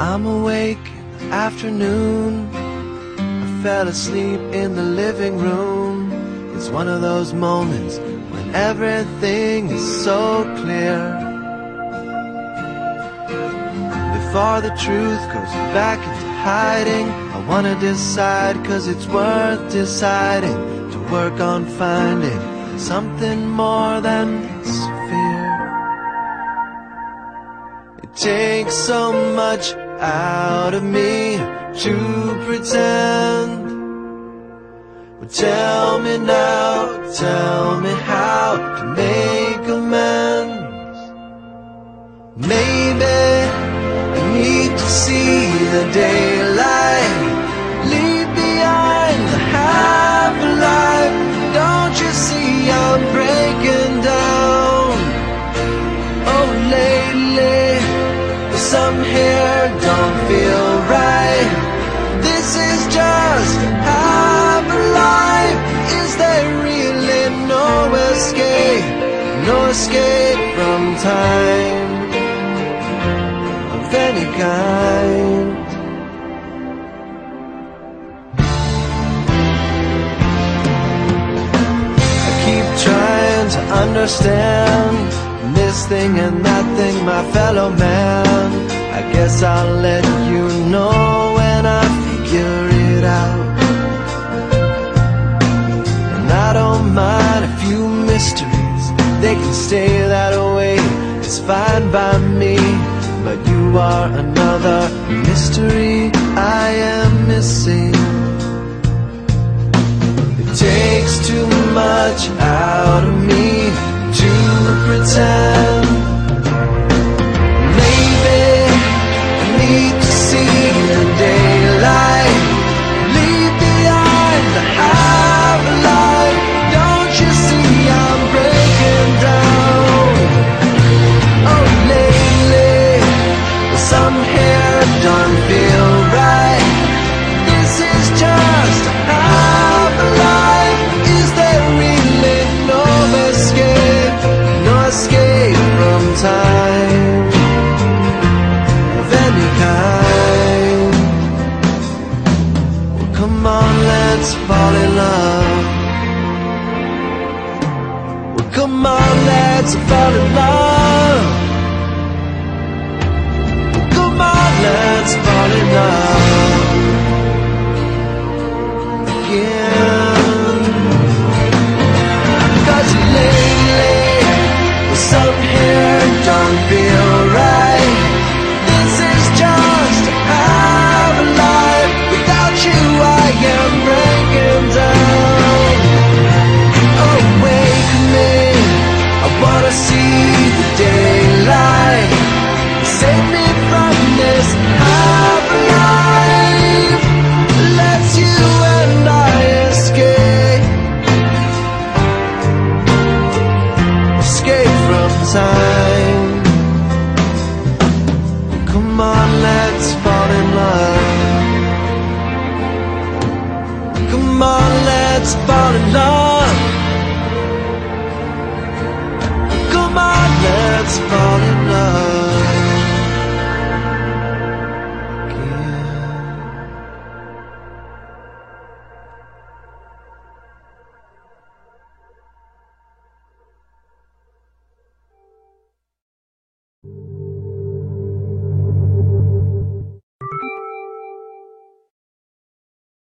I'm awake in the afternoon. I fell asleep in the living room. It's one of those moments when everything is so clear. Before the truth goes back into hiding, I wanna decide cause it's worth deciding to work on finding something more than this fear. It takes so much out of me to pretend. Well, tell me now, tell me how to make amends. Maybe I need to see the daylight, some here don't feel right. This is just half life. Is there really no escape? No escape from time of any kind. I keep trying to understand this thing and that thing, my fellow man. I guess I'll let you know when I figure it out. And I don't mind a few mysteries, they can stay that way. It's fine by me, but you are another mystery I am missing. It takes too much out of me to pretend. Fall in love. Well, come on, let's fall in love. Well, falling fall in love.